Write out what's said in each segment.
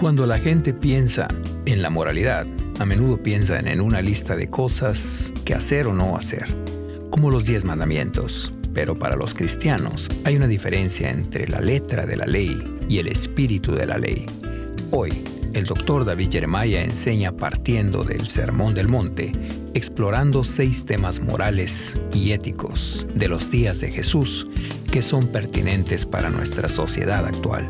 Cuando la gente piensa en la moralidad, a menudo piensan en una lista de cosas que hacer o no hacer, como los diez mandamientos. Pero para los cristianos hay una diferencia entre la letra de la ley y el espíritu de la ley. Hoy, el doctor David Jeremiah enseña partiendo del Sermón del Monte, explorando seis temas morales y éticos de los días de Jesús que son pertinentes para nuestra sociedad actual.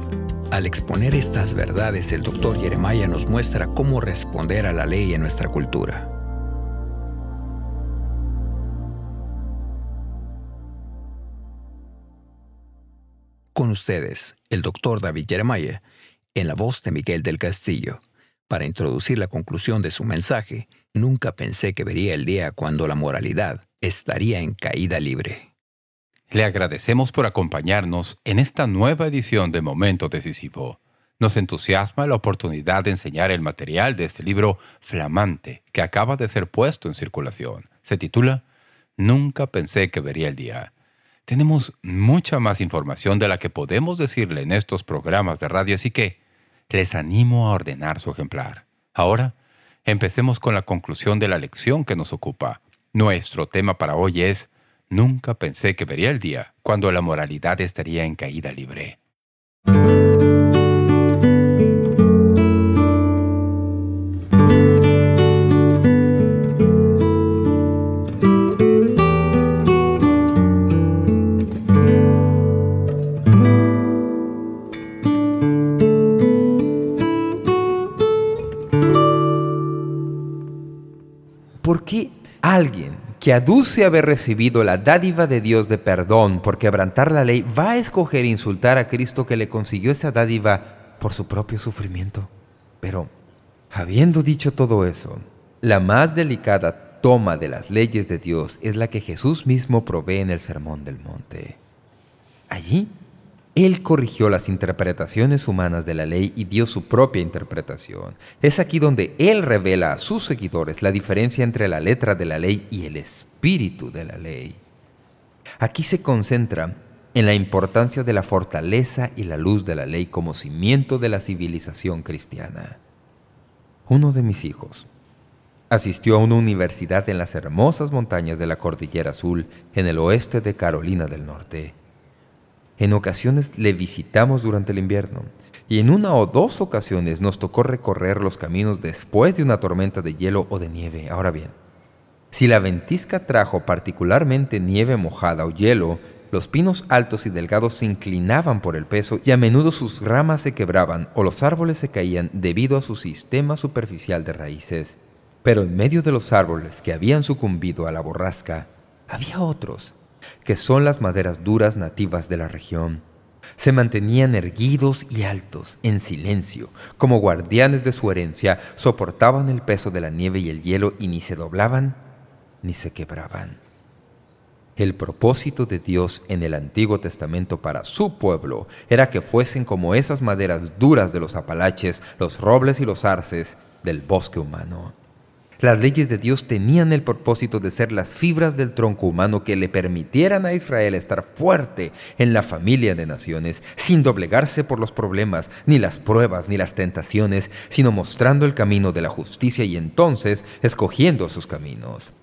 Al exponer estas verdades, el doctor Jeremiah nos muestra cómo responder a la ley en nuestra cultura. Con ustedes, el doctor David Jeremiah, en la voz de Miguel del Castillo. Para introducir la conclusión de su mensaje, nunca pensé que vería el día cuando la moralidad estaría en caída libre. Le agradecemos por acompañarnos en esta nueva edición de Momento Decisivo. Nos entusiasma la oportunidad de enseñar el material de este libro flamante que acaba de ser puesto en circulación. Se titula Nunca pensé que vería el día. Tenemos mucha más información de la que podemos decirle en estos programas de radio, así que les animo a ordenar su ejemplar. Ahora, empecemos con la conclusión de la lección que nos ocupa. Nuestro tema para hoy es Nunca pensé que vería el día cuando la moralidad estaría en caída libre. ¿Por qué alguien que aduce haber recibido la dádiva de Dios de perdón por quebrantar la ley, va a escoger insultar a Cristo que le consiguió esa dádiva por su propio sufrimiento. Pero, habiendo dicho todo eso, la más delicada toma de las leyes de Dios es la que Jesús mismo provee en el Sermón del Monte. Allí, él corrigió las interpretaciones humanas de la ley y dio su propia interpretación. Es aquí donde Él revela a sus seguidores la diferencia entre la letra de la ley y el espíritu de la ley. Aquí se concentra en la importancia de la fortaleza y la luz de la ley como cimiento de la civilización cristiana. Uno de mis hijos asistió a una universidad en las hermosas montañas de la Cordillera Azul en el oeste de Carolina del Norte. En ocasiones le visitamos durante el invierno y en una o dos ocasiones nos tocó recorrer los caminos después de una tormenta de hielo o de nieve. Ahora bien, si la ventisca trajo particularmente nieve mojada o hielo, los pinos altos y delgados se inclinaban por el peso y a menudo sus ramas se quebraban o los árboles se caían debido a su sistema superficial de raíces. Pero en medio de los árboles que habían sucumbido a la borrasca, había otros que son las maderas duras nativas de la región. Se mantenían erguidos y altos, en silencio, como guardianes de su herencia, soportaban el peso de la nieve y el hielo y ni se doblaban ni se quebraban. El propósito de Dios en el Antiguo Testamento para su pueblo era que fuesen como esas maderas duras de los apalaches, los robles y los arces del bosque humano. Las leyes de Dios tenían el propósito de ser las fibras del tronco humano que le permitieran a Israel estar fuerte en la familia de naciones, sin doblegarse por los problemas, ni las pruebas, ni las tentaciones, sino mostrando el camino de la justicia y entonces escogiendo sus caminos.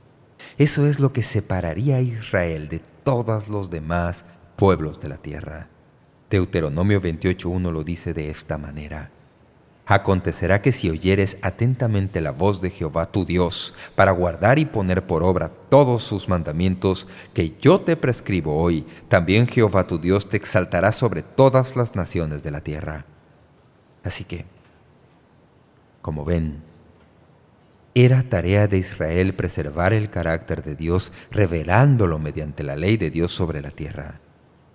Eso es lo que separaría a Israel de todos los demás pueblos de la tierra. Deuteronomio 28.1 lo dice de esta manera. Acontecerá que si oyeres atentamente la voz de Jehová tu Dios, para guardar y poner por obra todos sus mandamientos que yo te prescribo hoy, también Jehová tu Dios te exaltará sobre todas las naciones de la tierra. Así que, como ven, era tarea de Israel preservar el carácter de Dios, revelándolo mediante la ley de Dios sobre la tierra.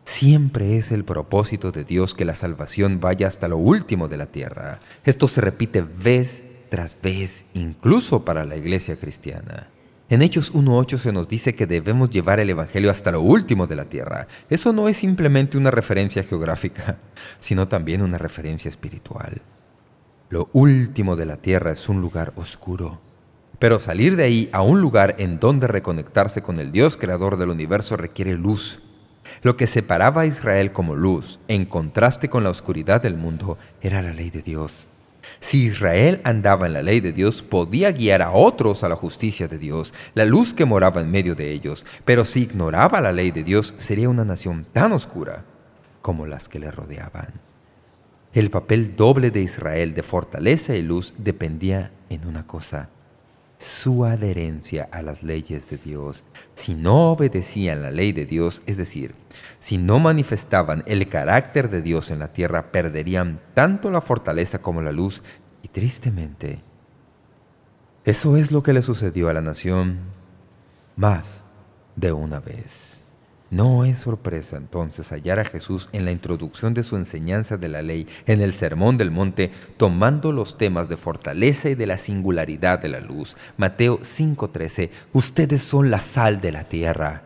Siempre es el propósito de Dios que la salvación vaya hasta lo último de la tierra. Esto se repite vez tras vez, incluso para la iglesia cristiana. En Hechos 1.8 se nos dice que debemos llevar el Evangelio hasta lo último de la tierra. Eso no es simplemente una referencia geográfica, sino también una referencia espiritual. Lo último de la tierra es un lugar oscuro. Pero salir de ahí a un lugar en donde reconectarse con el Dios creador del universo requiere luz, lo que separaba a Israel como luz, en contraste con la oscuridad del mundo, era la ley de Dios. Si Israel andaba en la ley de Dios, podía guiar a otros a la justicia de Dios, la luz que moraba en medio de ellos. Pero si ignoraba la ley de Dios, sería una nación tan oscura como las que le rodeaban. El papel doble de Israel de fortaleza y luz dependía en una cosa, su adherencia a las leyes de Dios. Si no obedecían la ley de Dios, es decir, si no manifestaban el carácter de Dios en la tierra, perderían tanto la fortaleza como la luz, y tristemente, eso es lo que le sucedió a la nación más de una vez. No es sorpresa entonces hallar a Jesús en la introducción de su enseñanza de la ley, en el Sermón del Monte, tomando los temas de fortaleza y de la singularidad de la luz. Mateo 5.13 Ustedes son la sal de la tierra.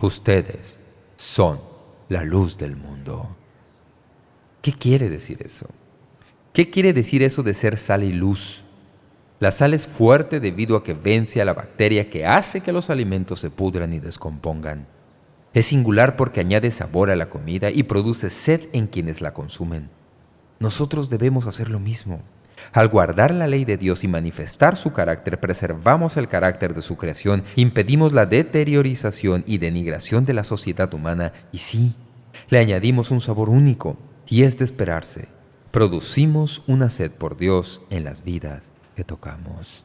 Ustedes son la luz del mundo. ¿Qué quiere decir eso? ¿Qué quiere decir eso de ser sal y luz? La sal es fuerte debido a que vence a la bacteria que hace que los alimentos se pudran y descompongan. Es singular porque añade sabor a la comida y produce sed en quienes la consumen. Nosotros debemos hacer lo mismo. Al guardar la ley de Dios y manifestar su carácter, preservamos el carácter de su creación, impedimos la deteriorización y denigración de la sociedad humana y sí, le añadimos un sabor único, y es de esperarse. Producimos una sed por Dios en las vidas que tocamos.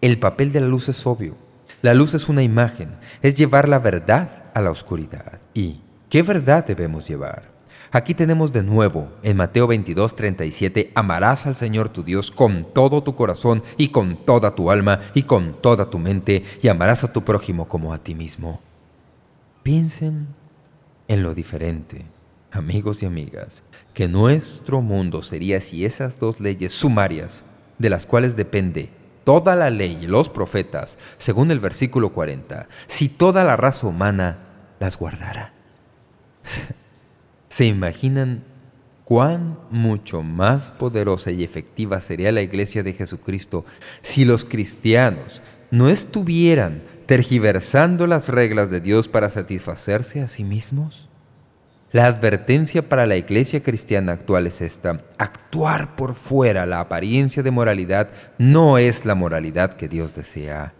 El papel de la luz es obvio. La luz es una imagen, es llevar la verdad a la oscuridad. ¿Y qué verdad debemos llevar? Aquí tenemos de nuevo, en Mateo 22, 37, amarás al Señor tu Dios con todo tu corazón y con toda tu alma y con toda tu mente y amarás a tu prójimo como a ti mismo. Piensen en lo diferente, amigos y amigas, que nuestro mundo sería si esas dos leyes sumarias, de las cuales depende toda la ley y los profetas, según el versículo 40, si toda la raza humana las guardara. ¿Se imaginan cuán mucho más poderosa y efectiva sería la Iglesia de Jesucristo si los cristianos no estuvieran tergiversando las reglas de Dios para satisfacerse a sí mismos? La advertencia para la iglesia cristiana actual es esta. Actuar por fuera la apariencia de moralidad no es la moralidad que Dios desea.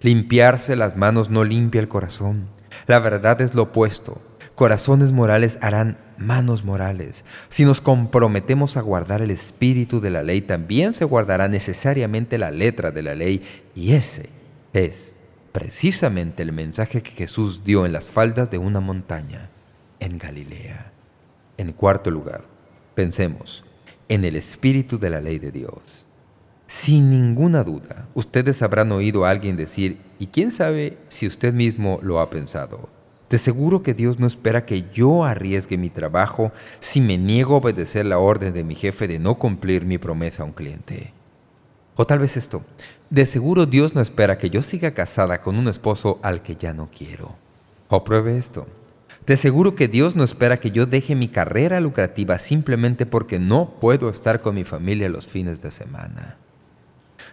Limpiarse las manos no limpia el corazón. La verdad es lo opuesto. Corazones morales harán manos morales. Si nos comprometemos a guardar el espíritu de la ley, también se guardará necesariamente la letra de la ley. Y ese es precisamente el mensaje que Jesús dio en las faldas de una montaña en Galilea. En cuarto lugar, pensemos en el espíritu de la ley de Dios. Sin ninguna duda, ustedes habrán oído a alguien decir, y quién sabe si usted mismo lo ha pensado, de seguro que Dios no espera que yo arriesgue mi trabajo si me niego a obedecer la orden de mi jefe de no cumplir mi promesa a un cliente. O tal vez esto, de seguro Dios no espera que yo siga casada con un esposo al que ya no quiero. O pruebe esto, de seguro que Dios no espera que yo deje mi carrera lucrativa simplemente porque no puedo estar con mi familia los fines de semana.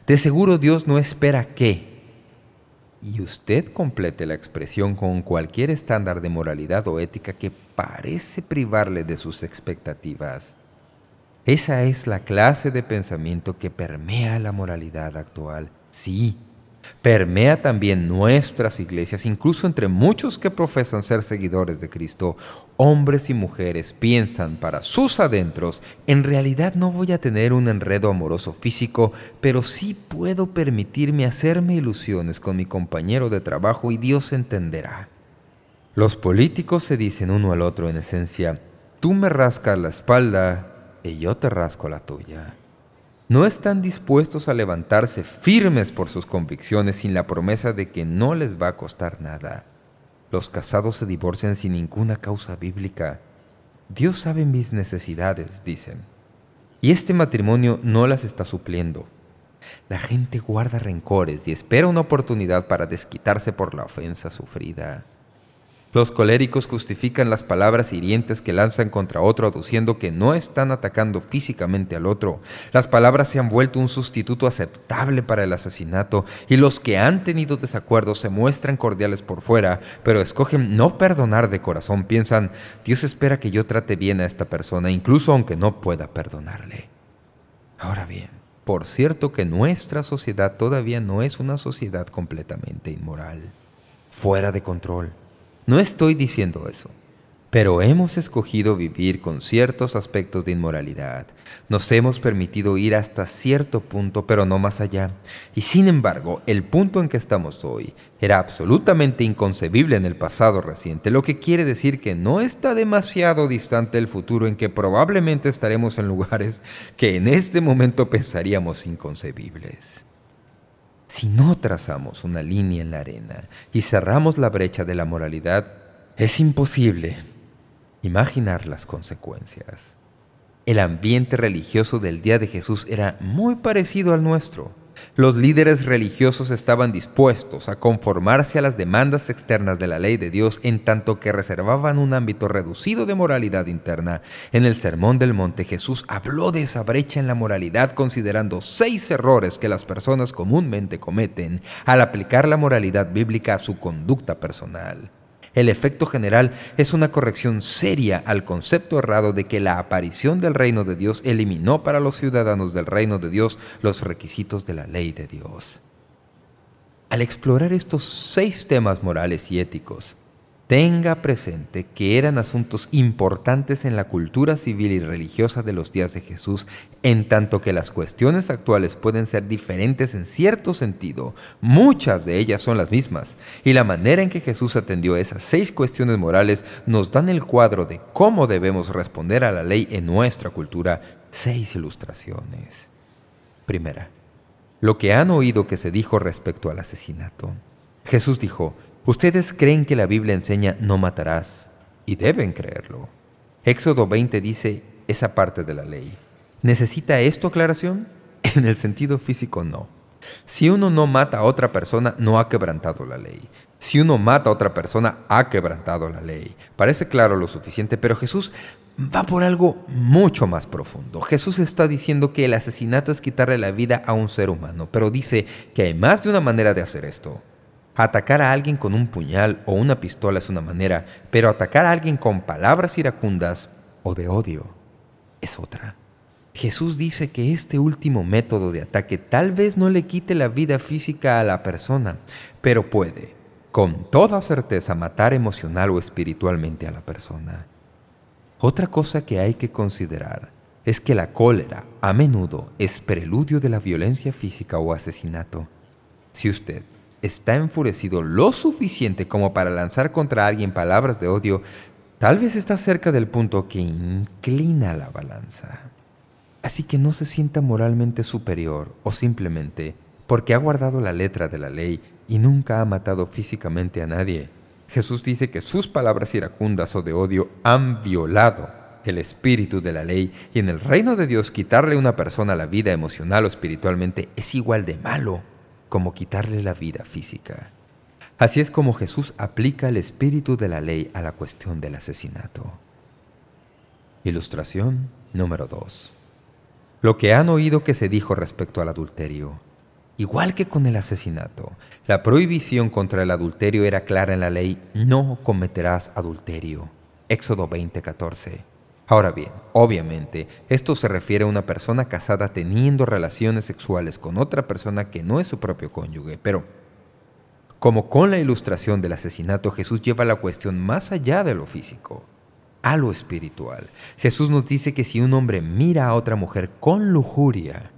De seguro Dios no espera que, y usted complete la expresión con cualquier estándar de moralidad o ética que parece privarle de sus expectativas. Esa es la clase de pensamiento que permea la moralidad actual. Sí, permea también nuestras iglesias, incluso entre muchos que profesan ser seguidores de Cristo, hombres y mujeres piensan para sus adentros, en realidad no voy a tener un enredo amoroso físico, pero sí puedo permitirme hacerme ilusiones con mi compañero de trabajo y Dios entenderá. Los políticos se dicen uno al otro en esencia, tú me rascas la espalda y yo te rasco la tuya no están dispuestos a levantarse firmes por sus convicciones sin la promesa de que no les va a costar nada. Los casados se divorcian sin ninguna causa bíblica. Dios sabe mis necesidades, dicen. Y este matrimonio no las está supliendo. La gente guarda rencores y espera una oportunidad para desquitarse por la ofensa sufrida. Los coléricos justifican las palabras hirientes que lanzan contra otro aduciendo que no están atacando físicamente al otro. Las palabras se han vuelto un sustituto aceptable para el asesinato y los que han tenido desacuerdos se muestran cordiales por fuera, pero escogen no perdonar de corazón. Piensan, Dios espera que yo trate bien a esta persona, incluso aunque no pueda perdonarle. Ahora bien, por cierto que nuestra sociedad todavía no es una sociedad completamente inmoral, fuera de control. No estoy diciendo eso. Pero hemos escogido vivir con ciertos aspectos de inmoralidad. Nos hemos permitido ir hasta cierto punto, pero no más allá. Y sin embargo, el punto en que estamos hoy era absolutamente inconcebible en el pasado reciente, lo que quiere decir que no está demasiado distante el futuro en que probablemente estaremos en lugares que en este momento pensaríamos inconcebibles. Si no trazamos una línea en la arena y cerramos la brecha de la moralidad, es imposible imaginar las consecuencias. El ambiente religioso del día de Jesús era muy parecido al nuestro. Los líderes religiosos estaban dispuestos a conformarse a las demandas externas de la ley de Dios en tanto que reservaban un ámbito reducido de moralidad interna. En el Sermón del Monte Jesús habló de esa brecha en la moralidad considerando seis errores que las personas comúnmente cometen al aplicar la moralidad bíblica a su conducta personal. El efecto general es una corrección seria al concepto errado de que la aparición del reino de Dios eliminó para los ciudadanos del reino de Dios los requisitos de la ley de Dios. Al explorar estos seis temas morales y éticos, Tenga presente que eran asuntos importantes en la cultura civil y religiosa de los días de Jesús, en tanto que las cuestiones actuales pueden ser diferentes en cierto sentido, muchas de ellas son las mismas, y la manera en que Jesús atendió esas seis cuestiones morales nos dan el cuadro de cómo debemos responder a la ley en nuestra cultura. Seis ilustraciones. Primera, lo que han oído que se dijo respecto al asesinato. Jesús dijo, Ustedes creen que la Biblia enseña no matarás, y deben creerlo. Éxodo 20 dice esa parte de la ley. ¿Necesita esto aclaración? En el sentido físico, no. Si uno no mata a otra persona, no ha quebrantado la ley. Si uno mata a otra persona, ha quebrantado la ley. Parece claro lo suficiente, pero Jesús va por algo mucho más profundo. Jesús está diciendo que el asesinato es quitarle la vida a un ser humano, pero dice que hay más de una manera de hacer esto. Atacar a alguien con un puñal o una pistola es una manera, pero atacar a alguien con palabras iracundas o de odio es otra. Jesús dice que este último método de ataque tal vez no le quite la vida física a la persona, pero puede, con toda certeza, matar emocional o espiritualmente a la persona. Otra cosa que hay que considerar es que la cólera a menudo es preludio de la violencia física o asesinato. Si usted está enfurecido lo suficiente como para lanzar contra alguien palabras de odio, tal vez está cerca del punto que inclina la balanza. Así que no se sienta moralmente superior o simplemente porque ha guardado la letra de la ley y nunca ha matado físicamente a nadie. Jesús dice que sus palabras iracundas o de odio han violado el espíritu de la ley y en el reino de Dios quitarle a una persona la vida emocional o espiritualmente es igual de malo como quitarle la vida física. Así es como Jesús aplica el espíritu de la ley a la cuestión del asesinato. Ilustración número 2. Lo que han oído que se dijo respecto al adulterio. Igual que con el asesinato, la prohibición contra el adulterio era clara en la ley, no cometerás adulterio. Éxodo 20:14. Ahora bien, obviamente, esto se refiere a una persona casada teniendo relaciones sexuales con otra persona que no es su propio cónyuge, pero como con la ilustración del asesinato, Jesús lleva la cuestión más allá de lo físico, a lo espiritual. Jesús nos dice que si un hombre mira a otra mujer con lujuria,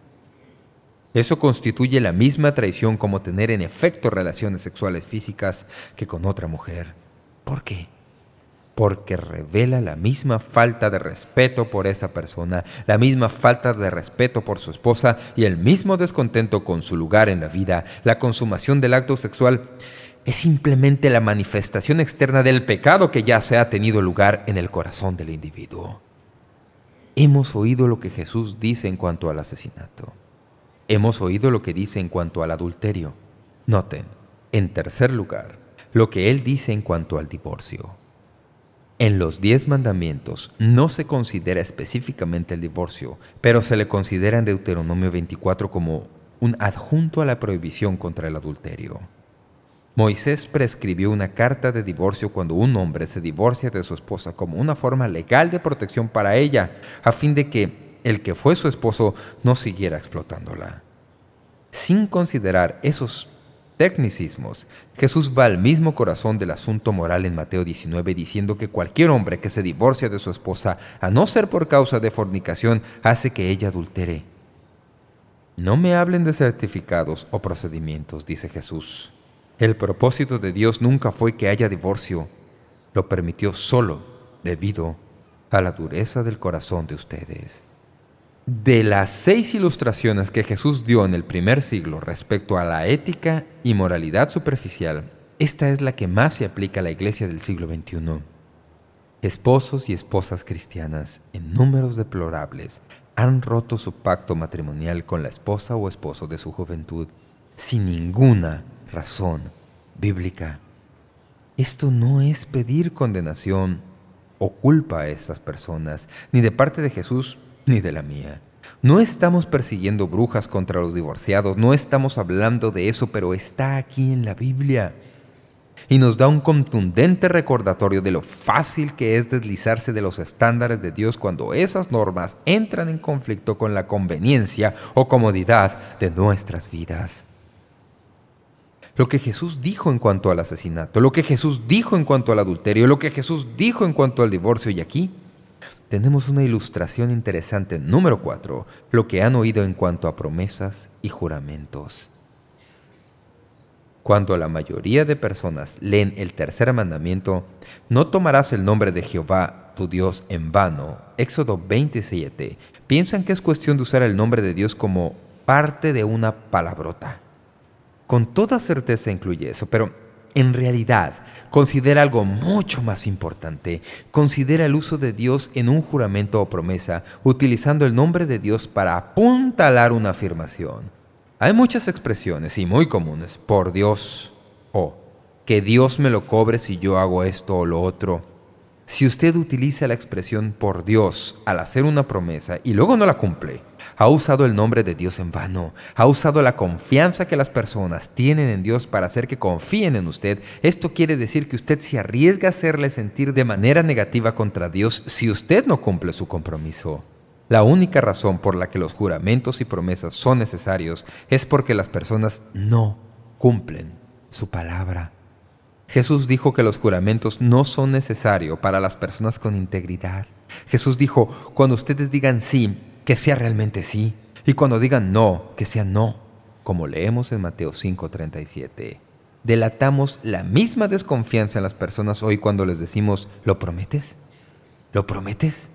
eso constituye la misma traición como tener en efecto relaciones sexuales físicas que con otra mujer. ¿Por qué? Porque revela la misma falta de respeto por esa persona, la misma falta de respeto por su esposa y el mismo descontento con su lugar en la vida. La consumación del acto sexual es simplemente la manifestación externa del pecado que ya se ha tenido lugar en el corazón del individuo. Hemos oído lo que Jesús dice en cuanto al asesinato. Hemos oído lo que dice en cuanto al adulterio. Noten, en tercer lugar, lo que Él dice en cuanto al divorcio. En los diez mandamientos no se considera específicamente el divorcio, pero se le considera en Deuteronomio 24 como un adjunto a la prohibición contra el adulterio. Moisés prescribió una carta de divorcio cuando un hombre se divorcia de su esposa como una forma legal de protección para ella, a fin de que el que fue su esposo no siguiera explotándola. Sin considerar esos tecnicismos, Jesús va al mismo corazón del asunto moral en Mateo 19 diciendo que cualquier hombre que se divorcia de su esposa, a no ser por causa de fornicación, hace que ella adultere. No me hablen de certificados o procedimientos, dice Jesús. El propósito de Dios nunca fue que haya divorcio. Lo permitió solo debido a la dureza del corazón de ustedes. De las seis ilustraciones que Jesús dio en el primer siglo respecto a la ética y moralidad superficial, esta es la que más se aplica a la iglesia del siglo XXI. Esposos y esposas cristianas, en números deplorables, han roto su pacto matrimonial con la esposa o esposo de su juventud, sin ninguna razón bíblica. Esto no es pedir condenación o culpa a estas personas, ni de parte de Jesús ni de la mía. No estamos persiguiendo brujas contra los divorciados, no estamos hablando de eso, pero está aquí en la Biblia. Y nos da un contundente recordatorio de lo fácil que es deslizarse de los estándares de Dios cuando esas normas entran en conflicto con la conveniencia o comodidad de nuestras vidas. Lo que Jesús dijo en cuanto al asesinato, lo que Jesús dijo en cuanto al adulterio, lo que Jesús dijo en cuanto al divorcio y aquí tenemos una ilustración interesante. Número 4. Lo que han oído en cuanto a promesas y juramentos. Cuando la mayoría de personas leen el tercer mandamiento, no tomarás el nombre de Jehová, tu Dios, en vano. Éxodo 27. Piensan que es cuestión de usar el nombre de Dios como parte de una palabrota. Con toda certeza incluye eso, pero en realidad considera algo mucho más importante. Considera el uso de Dios en un juramento o promesa, utilizando el nombre de Dios para apuntalar una afirmación. Hay muchas expresiones, y muy comunes, por Dios, o que Dios me lo cobre si yo hago esto o lo otro. Si usted utiliza la expresión por Dios al hacer una promesa y luego no la cumple, ha usado el nombre de Dios en vano, ha usado la confianza que las personas tienen en Dios para hacer que confíen en usted. Esto quiere decir que usted se arriesga a hacerle sentir de manera negativa contra Dios si usted no cumple su compromiso. La única razón por la que los juramentos y promesas son necesarios es porque las personas no cumplen su palabra. Jesús dijo que los juramentos no son necesarios para las personas con integridad. Jesús dijo, cuando ustedes digan sí, que sea realmente sí. Y cuando digan no, que sea no, como leemos en Mateo 5.37. Delatamos la misma desconfianza en las personas hoy cuando les decimos, ¿lo prometes? ¿Lo prometes?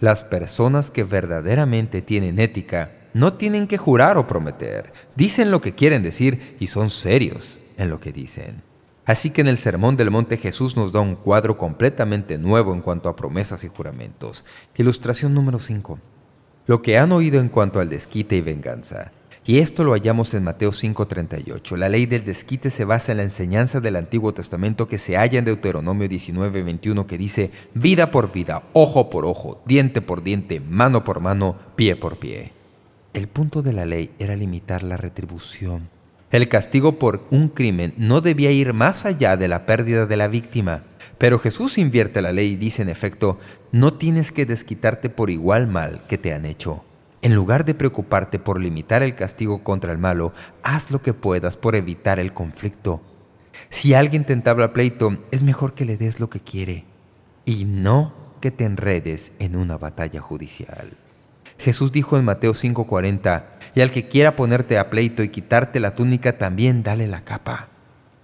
Las personas que verdaderamente tienen ética no tienen que jurar o prometer. Dicen lo que quieren decir y son serios en lo que dicen. Así que en el Sermón del Monte Jesús nos da un cuadro completamente nuevo en cuanto a promesas y juramentos. Ilustración número 5. Lo que han oído en cuanto al desquite y venganza. Y esto lo hallamos en Mateo 5.38. La ley del desquite se basa en la enseñanza del Antiguo Testamento que se halla en Deuteronomio 19.21 que dice vida por vida, ojo por ojo, diente por diente, mano por mano, pie por pie. El punto de la ley era limitar la retribución el castigo por un crimen no debía ir más allá de la pérdida de la víctima. Pero Jesús invierte la ley y dice en efecto, no tienes que desquitarte por igual mal que te han hecho. En lugar de preocuparte por limitar el castigo contra el malo, haz lo que puedas por evitar el conflicto. Si alguien te entabla pleito, es mejor que le des lo que quiere y no que te enredes en una batalla judicial. Jesús dijo en Mateo 5.40, y al que quiera ponerte a pleito y quitarte la túnica, también dale la capa.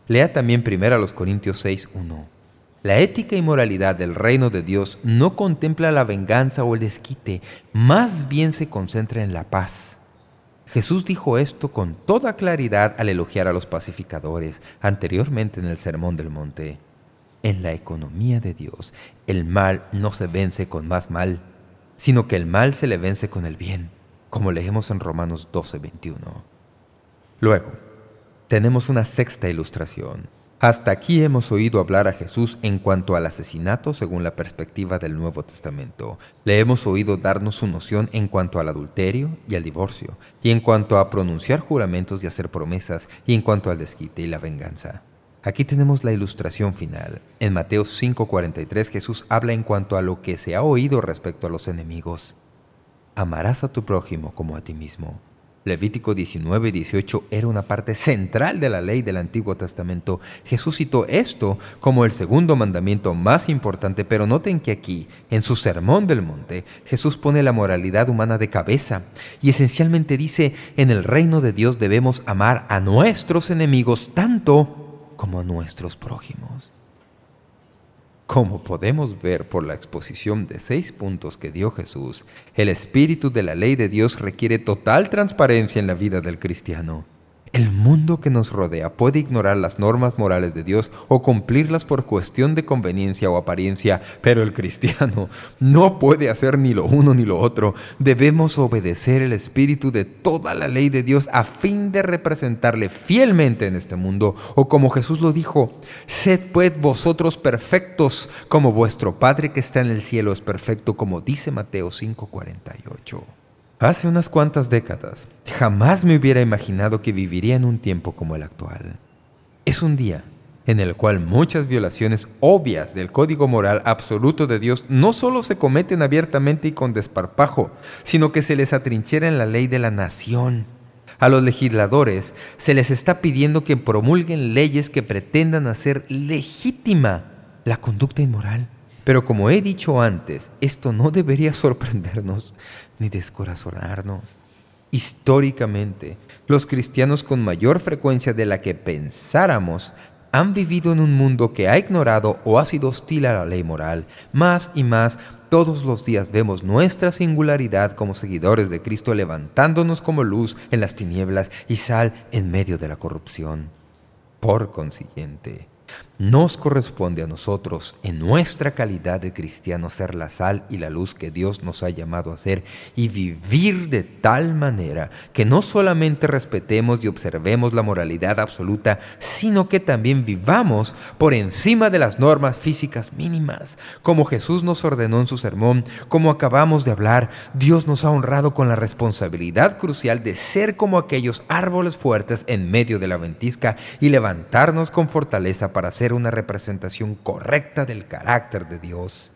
Lea también primero a los Corintios 6.1. La ética y moralidad del reino de Dios no contempla la venganza o el desquite, más bien se concentra en la paz. Jesús dijo esto con toda claridad al elogiar a los pacificadores anteriormente en el Sermón del Monte. En la economía de Dios, el mal no se vence con más mal, sino que el mal se le vence con el bien como leemos en Romanos 12:21. Luego, tenemos una sexta ilustración. Hasta aquí hemos oído hablar a Jesús en cuanto al asesinato según la perspectiva del Nuevo Testamento. Le hemos oído darnos su noción en cuanto al adulterio y al divorcio, y en cuanto a pronunciar juramentos y hacer promesas, y en cuanto al desquite y la venganza. Aquí tenemos la ilustración final. En Mateo 5:43 Jesús habla en cuanto a lo que se ha oído respecto a los enemigos. Amarás a tu prójimo como a ti mismo. Levítico 19 y 18 era una parte central de la ley del Antiguo Testamento. Jesús citó esto como el segundo mandamiento más importante, pero noten que aquí, en su Sermón del Monte, Jesús pone la moralidad humana de cabeza y esencialmente dice, en el reino de Dios debemos amar a nuestros enemigos tanto como a nuestros prójimos. Como podemos ver por la exposición de seis puntos que dio Jesús, el espíritu de la ley de Dios requiere total transparencia en la vida del cristiano. El mundo que nos rodea puede ignorar las normas morales de Dios o cumplirlas por cuestión de conveniencia o apariencia, pero el cristiano no puede hacer ni lo uno ni lo otro. Debemos obedecer el espíritu de toda la ley de Dios a fin de representarle fielmente en este mundo. O como Jesús lo dijo, «Sed pues vosotros perfectos, como vuestro Padre que está en el cielo es perfecto», como dice Mateo 5.48. Hace unas cuantas décadas, jamás me hubiera imaginado que viviría en un tiempo como el actual. Es un día en el cual muchas violaciones obvias del código moral absoluto de Dios no solo se cometen abiertamente y con desparpajo, sino que se les atrinchera en la ley de la nación. A los legisladores se les está pidiendo que promulguen leyes que pretendan hacer legítima la conducta inmoral. Pero como he dicho antes, esto no debería sorprendernos ni descorazonarnos. Históricamente, los cristianos con mayor frecuencia de la que pensáramos han vivido en un mundo que ha ignorado o ha sido hostil a la ley moral. Más y más, todos los días vemos nuestra singularidad como seguidores de Cristo levantándonos como luz en las tinieblas y sal en medio de la corrupción. Por consiguiente, nos corresponde a nosotros, en nuestra calidad de cristianos, ser la sal y la luz que Dios nos ha llamado a ser y vivir de tal manera que no solamente respetemos y observemos la moralidad absoluta, sino que también vivamos por encima de las normas físicas mínimas. Como Jesús nos ordenó en su sermón, como acabamos de hablar, Dios nos ha honrado con la responsabilidad crucial de ser como aquellos árboles fuertes en medio de la ventisca y levantarnos con fortaleza para ser una representación correcta del carácter de Dios.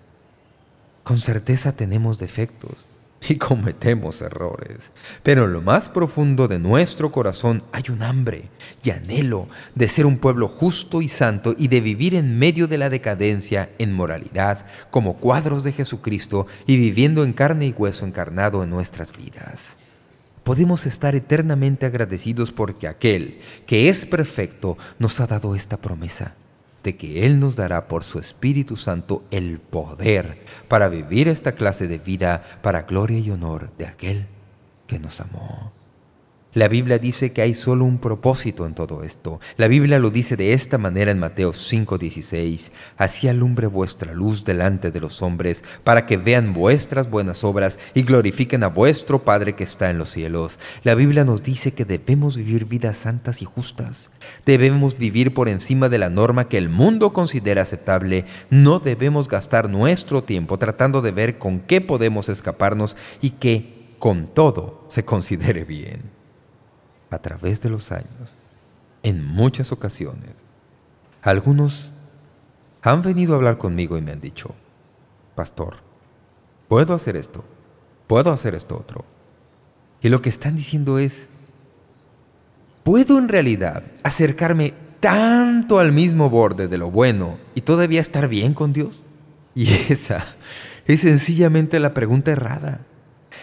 Con certeza tenemos defectos y cometemos errores, pero en lo más profundo de nuestro corazón hay un hambre y anhelo de ser un pueblo justo y santo y de vivir en medio de la decadencia en moralidad como cuadros de Jesucristo y viviendo en carne y hueso encarnado en nuestras vidas podemos estar eternamente agradecidos porque aquel que es perfecto nos ha dado esta promesa de que Él nos dará por su Espíritu Santo el poder para vivir esta clase de vida para gloria y honor de aquel que nos amó. La Biblia dice que hay solo un propósito en todo esto. La Biblia lo dice de esta manera en Mateo 5:16. Así alumbre vuestra luz delante de los hombres, para que vean vuestras buenas obras y glorifiquen a vuestro Padre que está en los cielos. La Biblia nos dice que debemos vivir vidas santas y justas. Debemos vivir por encima de la norma que el mundo considera aceptable. No debemos gastar nuestro tiempo tratando de ver con qué podemos escaparnos y que, con todo, se considere bien a través de los años, en muchas ocasiones, algunos han venido a hablar conmigo y me han dicho, Pastor, puedo hacer esto, puedo hacer esto otro. Y lo que están diciendo es, ¿puedo en realidad acercarme tanto al mismo borde de lo bueno y todavía estar bien con Dios? Y esa es sencillamente la pregunta errada.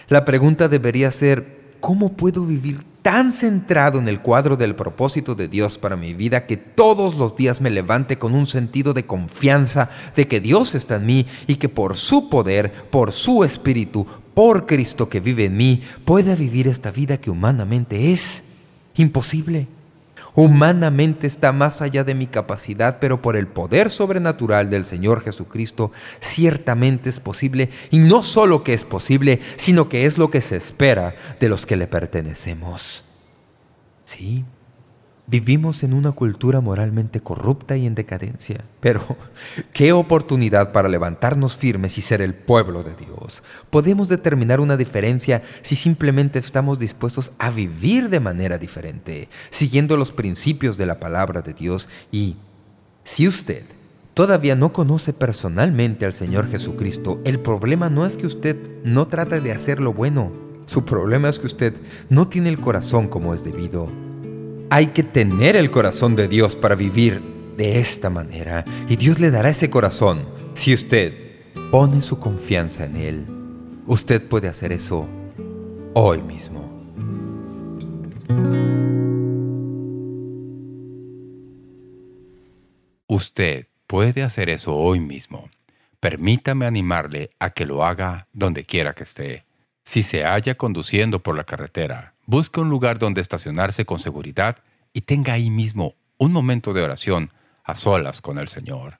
La pregunta debería ser, ¿cómo puedo vivir tan centrado en el cuadro del propósito de Dios para mi vida que todos los días me levante con un sentido de confianza de que Dios está en mí y que por su poder, por su Espíritu, por Cristo que vive en mí, pueda vivir esta vida que humanamente es imposible. Humanamente está más allá de mi capacidad, pero por el poder sobrenatural del Señor Jesucristo, ciertamente es posible, y no solo que es posible, sino que es lo que se espera de los que le pertenecemos. Sí, Vivimos en una cultura moralmente corrupta y en decadencia. Pero, ¡qué oportunidad para levantarnos firmes y ser el pueblo de Dios! Podemos determinar una diferencia si simplemente estamos dispuestos a vivir de manera diferente, siguiendo los principios de la palabra de Dios y Si usted todavía no conoce personalmente al Señor Jesucristo, el problema no es que usted no trate de hacer lo bueno. Su problema es que usted no tiene el corazón como es debido. Hay que tener el corazón de Dios para vivir de esta manera. Y Dios le dará ese corazón si usted pone su confianza en Él. Usted puede hacer eso hoy mismo. Usted puede hacer eso hoy mismo. Permítame animarle a que lo haga donde quiera que esté. Si se halla conduciendo por la carretera, busque un lugar donde estacionarse con seguridad y tenga ahí mismo un momento de oración a solas con el Señor.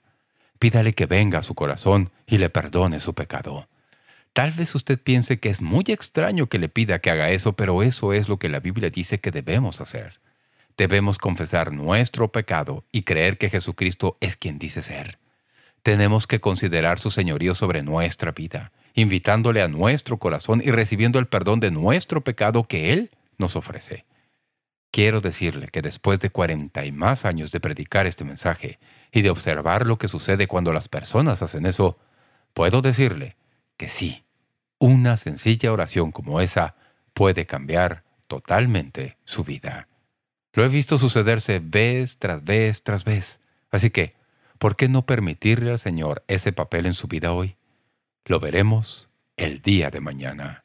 Pídale que venga a su corazón y le perdone su pecado. Tal vez usted piense que es muy extraño que le pida que haga eso, pero eso es lo que la Biblia dice que debemos hacer. Debemos confesar nuestro pecado y creer que Jesucristo es quien dice ser. Tenemos que considerar su señorío sobre nuestra vida, invitándole a nuestro corazón y recibiendo el perdón de nuestro pecado que Él nos ofrece. Quiero decirle que después de cuarenta y más años de predicar este mensaje y de observar lo que sucede cuando las personas hacen eso, puedo decirle que sí, una sencilla oración como esa puede cambiar totalmente su vida. Lo he visto sucederse vez tras vez tras vez. Así que, ¿por qué no permitirle al Señor ese papel en su vida hoy? Lo veremos el día de mañana.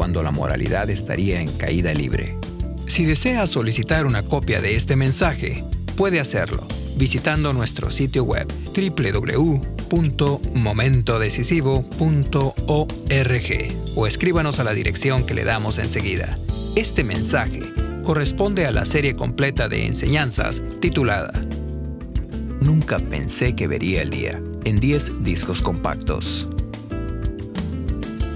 Cuando la moralidad estaría en caída libre. Si desea solicitar una copia de este mensaje, puede hacerlo visitando nuestro sitio web www.momentodecisivo.org o escríbanos a la dirección que le damos enseguida. Este mensaje corresponde a la serie completa de enseñanzas titulada Nunca pensé que vería el día en 10 discos compactos.